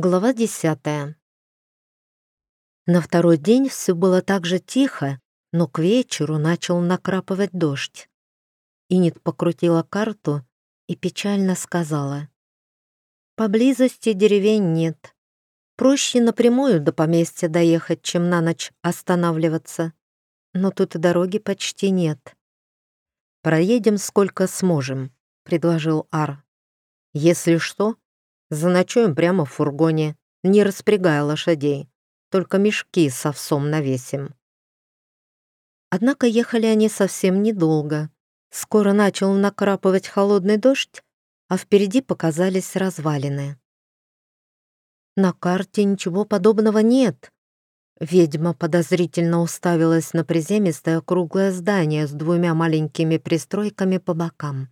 Глава десятая. На второй день все было так же тихо, но к вечеру начал накрапывать дождь. Инит покрутила карту и печально сказала. «Поблизости деревень нет. Проще напрямую до поместья доехать, чем на ночь останавливаться. Но тут и дороги почти нет». «Проедем сколько сможем», — предложил Ар. «Если что, Заночуем прямо в фургоне, не распрягая лошадей, только мешки с овсом навесим. Однако ехали они совсем недолго. Скоро начал накрапывать холодный дождь, а впереди показались развалины. На карте ничего подобного нет. Ведьма подозрительно уставилась на приземистое круглое здание с двумя маленькими пристройками по бокам.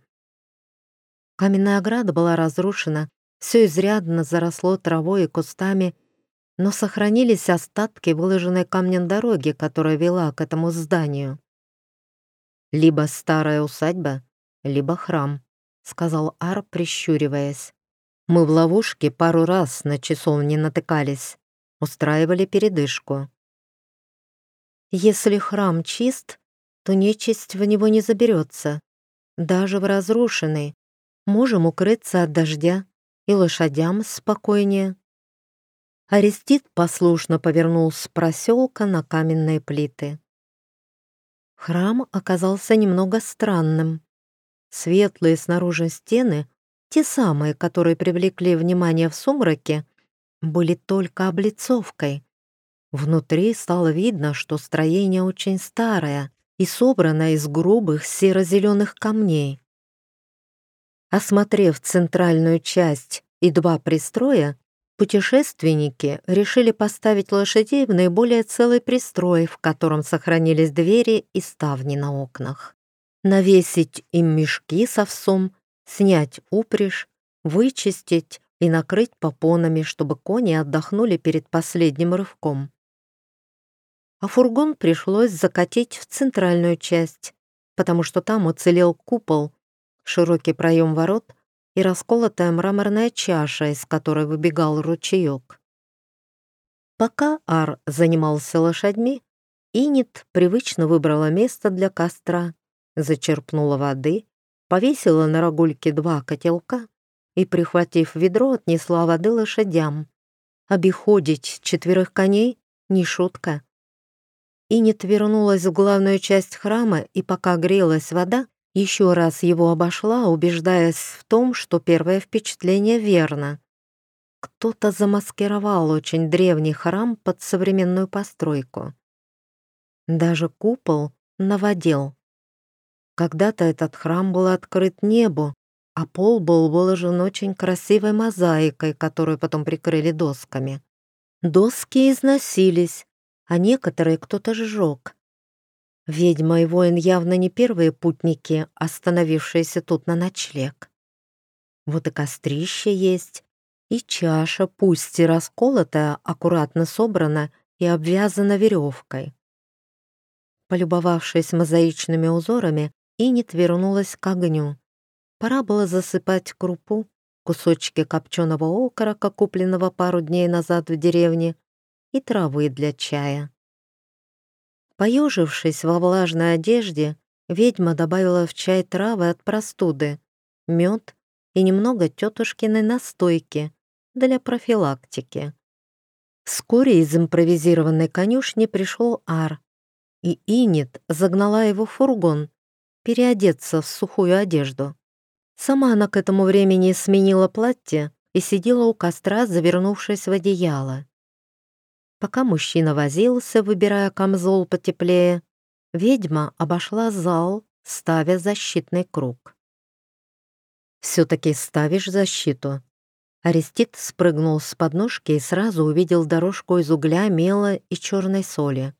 Каменная ограда была разрушена, все изрядно заросло травой и кустами, но сохранились остатки выложенной камнем дороги, которая вела к этому зданию. «Либо старая усадьба, либо храм», — сказал Ар, прищуриваясь. «Мы в ловушке пару раз на часовне натыкались, устраивали передышку». «Если храм чист, то нечисть в него не заберется. Даже в разрушенный. Можем укрыться от дождя и лошадям спокойнее. Арестит послушно повернул с проселка на каменные плиты. Храм оказался немного странным. Светлые снаружи стены, те самые, которые привлекли внимание в сумраке, были только облицовкой. Внутри стало видно, что строение очень старое и собрано из грубых серо-зеленых камней. Осмотрев центральную часть и два пристроя, путешественники решили поставить лошадей в наиболее целый пристрой, в котором сохранились двери и ставни на окнах. Навесить им мешки с овсом, снять упряжь, вычистить и накрыть попонами, чтобы кони отдохнули перед последним рывком. А фургон пришлось закатить в центральную часть, потому что там уцелел купол, широкий проем ворот и расколотая мраморная чаша, из которой выбегал ручеек. Пока Ар занимался лошадьми, Инит привычно выбрала место для костра, зачерпнула воды, повесила на рогульке два котелка и, прихватив ведро, отнесла воды лошадям. Обиходить четверых коней — не шутка. Инит вернулась в главную часть храма, и пока грелась вода, еще раз его обошла, убеждаясь в том, что первое впечатление верно. Кто-то замаскировал очень древний храм под современную постройку. Даже купол наводил. Когда-то этот храм был открыт небу, а пол был выложен очень красивой мозаикой, которую потом прикрыли досками. Доски износились, а некоторые кто-то сжег. Ведьма и воин явно не первые путники, остановившиеся тут на ночлег. Вот и кострище есть, и чаша, пусть и расколотая, аккуратно собрана и обвязана веревкой. Полюбовавшись мозаичными узорами, Инит вернулась к огню. Пора было засыпать крупу, кусочки копченого окорока, купленного пару дней назад в деревне, и травы для чая. Поежившись во влажной одежде, ведьма добавила в чай травы от простуды, мед и немного тетушкиной настойки для профилактики. Вскоре из импровизированной конюшни пришел Ар, и Инит загнала его в фургон, переодеться в сухую одежду. Сама она к этому времени сменила платье и сидела у костра, завернувшись в одеяло. Пока мужчина возился, выбирая камзол потеплее, ведьма обошла зал, ставя защитный круг. «Все-таки ставишь защиту?» Арестит спрыгнул с подножки и сразу увидел дорожку из угля, мела и черной соли.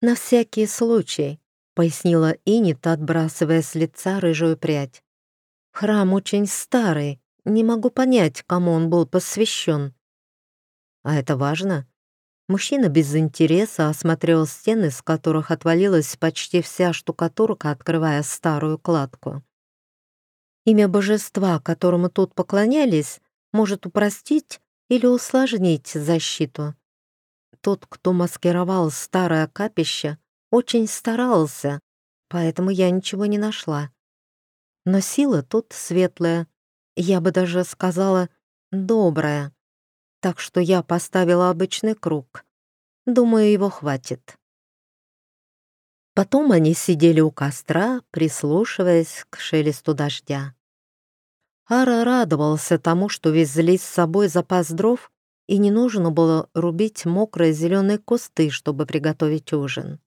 «На всякий случай», — пояснила Инит, отбрасывая с лица рыжую прядь. «Храм очень старый, не могу понять, кому он был посвящен. А это важно? Мужчина без интереса осмотрел стены, с которых отвалилась почти вся штукатурка, открывая старую кладку. Имя божества, которому тут поклонялись, может упростить или усложнить защиту. Тот, кто маскировал старое капище, очень старался, поэтому я ничего не нашла. Но сила тут светлая, я бы даже сказала, добрая. Так что я поставила обычный круг. Думаю, его хватит. Потом они сидели у костра, прислушиваясь к шелесту дождя. Ара радовался тому, что везли с собой запас дров, и не нужно было рубить мокрые зеленые кусты, чтобы приготовить ужин.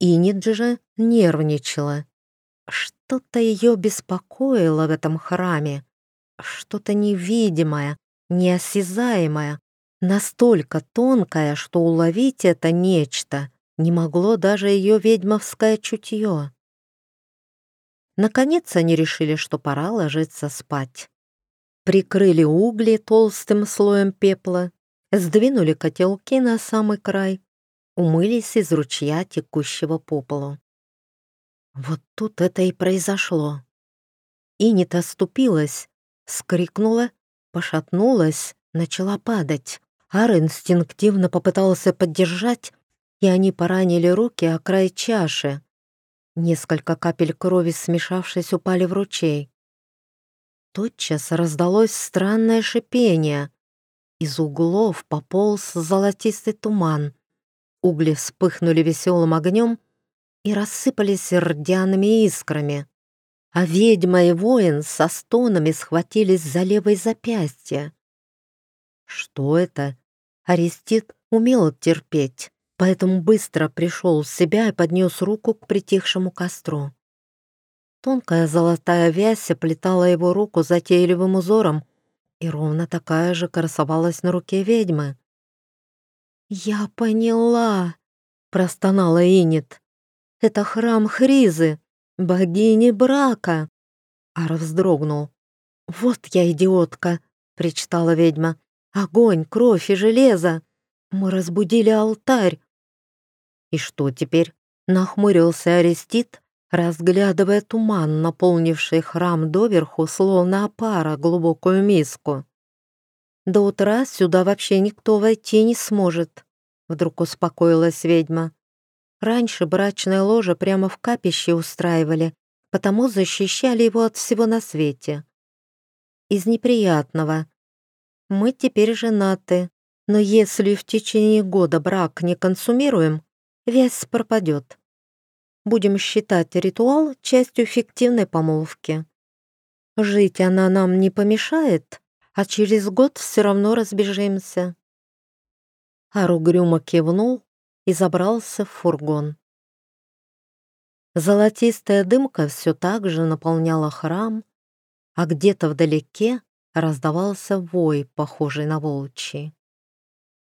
Инид же нервничала. Что-то ее беспокоило в этом храме, что-то невидимое, неосязаемое, настолько тонкое, что уловить это нечто не могло даже ее ведьмовское чутье. Наконец они решили, что пора ложиться спать. Прикрыли угли толстым слоем пепла, сдвинули котелки на самый край, умылись из ручья, текущего по полу. Вот тут это и произошло. Инит оступилась, скрикнула, пошатнулась, начала падать. Ар инстинктивно попытался поддержать, и они поранили руки о край чаши. Несколько капель крови, смешавшись, упали в ручей. Тотчас раздалось странное шипение. Из углов пополз золотистый туман. Угли вспыхнули веселым огнем и рассыпались рдяными искрами. А ведьма и воин со стонами схватились за левое запястье. Что это? Арестит умел терпеть поэтому быстро пришел в себя и поднес руку к притихшему костру. Тонкая золотая вязь оплетала его руку затейливым узором, и ровно такая же красовалась на руке ведьмы. «Я поняла!» — простонала Инет. «Это храм Хризы, богини брака!» Ара вздрогнул. «Вот я идиотка!» — причитала ведьма. «Огонь, кровь и железо! Мы разбудили алтарь, и что теперь? Нахмурился Арестит, разглядывая туман, наполнивший храм доверху, словно опара глубокую миску. «До утра сюда вообще никто войти не сможет», — вдруг успокоилась ведьма. «Раньше брачное ложе прямо в капище устраивали, потому защищали его от всего на свете. Из неприятного. Мы теперь женаты, но если в течение года брак не консумируем, вязь пропадет. Будем считать ритуал частью фиктивной помолвки. Жить она нам не помешает, а через год все равно разбежимся. Ару грюмо кивнул и забрался в фургон. Золотистая дымка все так же наполняла храм, а где-то вдалеке раздавался вой, похожий на волчий.